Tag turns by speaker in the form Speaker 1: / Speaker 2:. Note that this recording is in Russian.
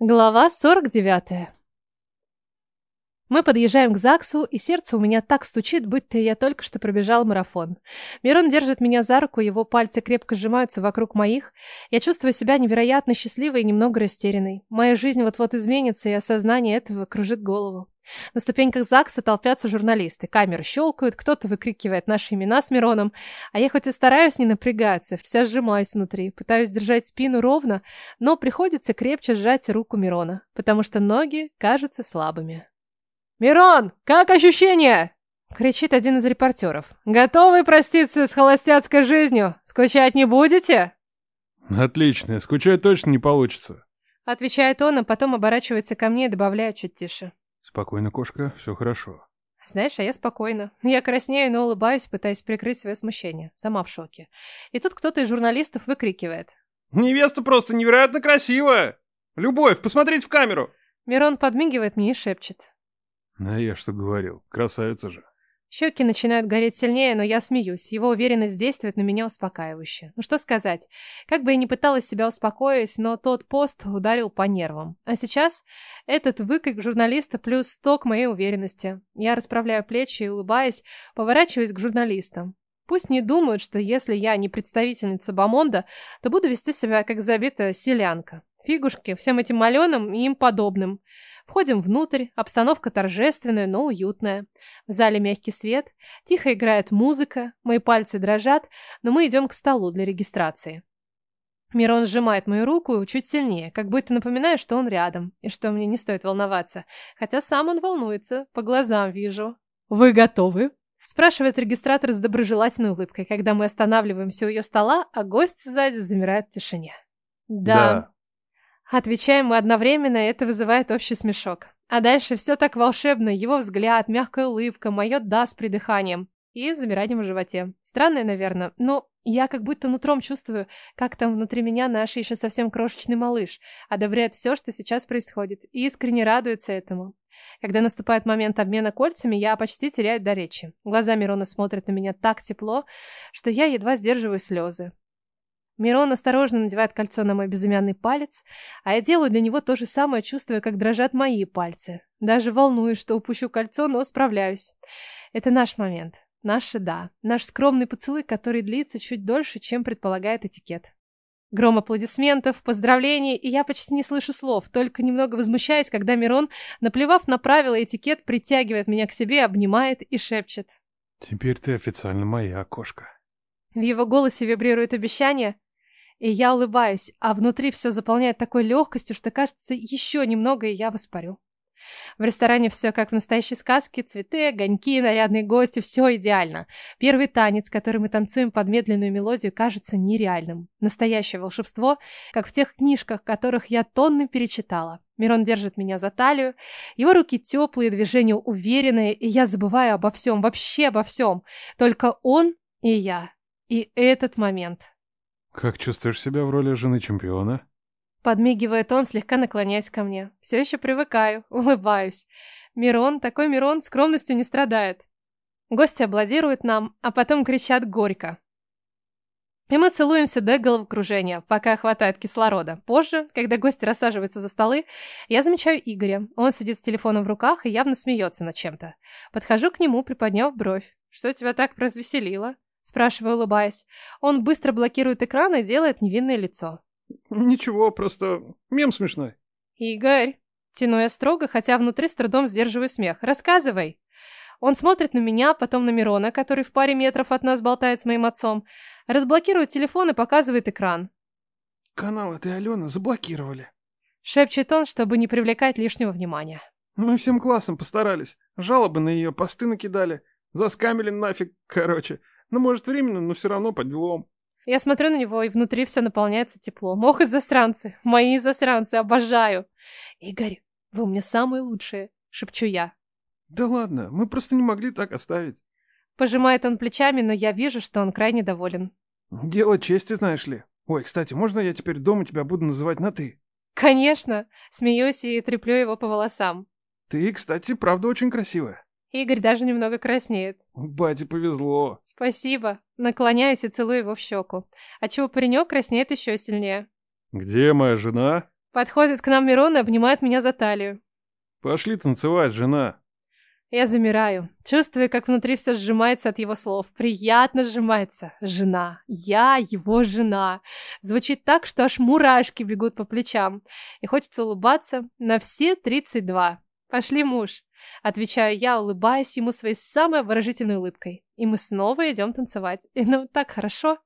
Speaker 1: Глава 49. Мы подъезжаем к ЗАГСу, и сердце у меня так стучит, будто я только что пробежал марафон. Мирон держит меня за руку, его пальцы крепко сжимаются вокруг моих. Я чувствую себя невероятно счастливой и немного растерянной. Моя жизнь вот-вот изменится, и осознание этого кружит голову. На ступеньках ЗАГСа толпятся журналисты, камеры щелкают, кто-то выкрикивает наши имена с Мироном, а я хоть и стараюсь не напрягаться, вся сжимаюсь внутри, пытаюсь держать спину ровно, но приходится крепче сжать руку Мирона, потому что ноги кажутся слабыми. «Мирон, как ощущения?» — кричит один из репортеров. «Готовы проститься с холостяцкой жизнью? Скучать не будете?»
Speaker 2: Отлично, скучать точно не получится.
Speaker 1: Отвечает он, а потом оборачивается ко мне и добавляет чуть тише.
Speaker 2: Спокойно, кошка, все хорошо.
Speaker 1: Знаешь, а я спокойна. Я краснею, но улыбаюсь, пытаясь прикрыть свое смущение. Сама в шоке. И тут кто-то из журналистов выкрикивает.
Speaker 2: Невеста просто невероятно красивая! Любовь, посмотрите в камеру!
Speaker 1: Мирон подмигивает мне и шепчет.
Speaker 2: А я что говорил, красавица же.
Speaker 1: Щеки начинают гореть сильнее, но я смеюсь. Его уверенность действует на меня успокаивающе. Ну что сказать. Как бы я ни пыталась себя успокоить, но тот пост ударил по нервам. А сейчас этот выкрик журналиста плюс ток моей уверенности. Я расправляю плечи и, улыбаясь, поворачиваюсь к журналистам. Пусть не думают, что если я не представительница Бамонда, то буду вести себя как забитая селянка. Фигушки всем этим маленым и им подобным. Входим внутрь, обстановка торжественная, но уютная. В зале мягкий свет, тихо играет музыка, мои пальцы дрожат, но мы идем к столу для регистрации. Мирон сжимает мою руку чуть сильнее, как будто напоминая, что он рядом, и что мне не стоит волноваться. Хотя сам он волнуется, по глазам вижу. «Вы готовы?» Спрашивает регистратор с доброжелательной улыбкой, когда мы останавливаемся у ее стола, а гость сзади замирает в тишине.
Speaker 2: Да.
Speaker 1: да. Отвечаем мы одновременно, это вызывает общий смешок. А дальше все так волшебно, его взгляд, мягкая улыбка, мое «да» с придыханием и замиранием в животе. Странное, наверное, но я как будто нутром чувствую, как там внутри меня наш еще совсем крошечный малыш одобряет все, что сейчас происходит, и искренне радуется этому. Когда наступает момент обмена кольцами, я почти теряю до речи. Глаза Мирона смотрят на меня так тепло, что я едва сдерживаю слезы. Мирон осторожно надевает кольцо на мой безымянный палец, а я делаю для него то же самое, чувствуя, как дрожат мои пальцы. Даже волнуюсь, что упущу кольцо, но справляюсь. Это наш момент. Наше «да». Наш скромный поцелуй, который длится чуть дольше, чем предполагает этикет. Гром аплодисментов, поздравлений, и я почти не слышу слов, только немного возмущаюсь, когда Мирон, наплевав на правила этикет, притягивает меня к себе, обнимает и шепчет.
Speaker 2: «Теперь ты официально моя кошка».
Speaker 1: В его голосе вибрирует обещание, и я улыбаюсь, а внутри все заполняет такой легкостью, что кажется, еще немного, и я воспарю. В ресторане все как в настоящей сказке. Цветы, огоньки, нарядные гости. Все идеально. Первый танец, который мы танцуем под медленную мелодию, кажется нереальным. Настоящее волшебство, как в тех книжках, которых я тонны перечитала. Мирон держит меня за талию. Его руки теплые, движения уверенные, и я забываю обо всем, вообще обо всем. Только он и я. И этот момент.
Speaker 2: Как чувствуешь себя в роли жены чемпиона?
Speaker 1: Подмигивает он, слегка наклоняясь ко мне. Все еще привыкаю, улыбаюсь. Мирон, такой Мирон, скромностью не страдает. Гости аплодируют нам, а потом кричат горько. И мы целуемся до головокружения, пока хватает кислорода. Позже, когда гости рассаживаются за столы, я замечаю Игоря. Он сидит с телефоном в руках и явно смеется над чем-то. Подхожу к нему, приподняв бровь. «Что тебя так развеселило?» Спрашиваю, улыбаясь. Он быстро блокирует экран и делает невинное лицо.
Speaker 2: Ничего, просто мем смешной.
Speaker 1: Игорь, тяну я строго, хотя внутри с трудом сдерживаю смех. Рассказывай. Он смотрит на меня, потом на Мирона, который в паре метров от нас болтает с моим отцом. Разблокирует телефон и показывает экран.
Speaker 2: Канал этой Алены заблокировали.
Speaker 1: Шепчет он, чтобы не привлекать лишнего внимания.
Speaker 2: Мы всем классом постарались. Жалобы на ее посты накидали. Заскамили нафиг, короче. Ну, может, временно, но все равно по делам.
Speaker 1: Я смотрю на него, и внутри все наполняется теплом. Ох, и засранцы! Мои засранцы, обожаю! Игорь, вы у меня самые лучшие, шепчу я.
Speaker 2: Да ладно, мы просто не могли так оставить.
Speaker 1: Пожимает он плечами, но я вижу, что он крайне доволен.
Speaker 2: Дело чести, знаешь ли. Ой, кстати, можно я теперь дома тебя буду называть на «ты»?
Speaker 1: Конечно! Смеюсь и треплю его по волосам.
Speaker 2: Ты, кстати, правда очень красивая.
Speaker 1: Игорь даже немного краснеет.
Speaker 2: Бате повезло.
Speaker 1: Спасибо. Наклоняюсь и целую его в щеку. Отчего паренек краснеет еще сильнее.
Speaker 2: Где моя жена?
Speaker 1: Подходит к нам Мирон и обнимает меня за талию.
Speaker 2: Пошли танцевать, жена.
Speaker 1: Я замираю, чувствую, как внутри все сжимается от его слов. Приятно сжимается. Жена. Я его жена. Звучит так, что аж мурашки бегут по плечам. И хочется улыбаться на все 32. Пошли, муж. Отвечаю я, улыбаясь ему своей самой выразительной улыбкой. И мы снова идем танцевать. И ну так хорошо.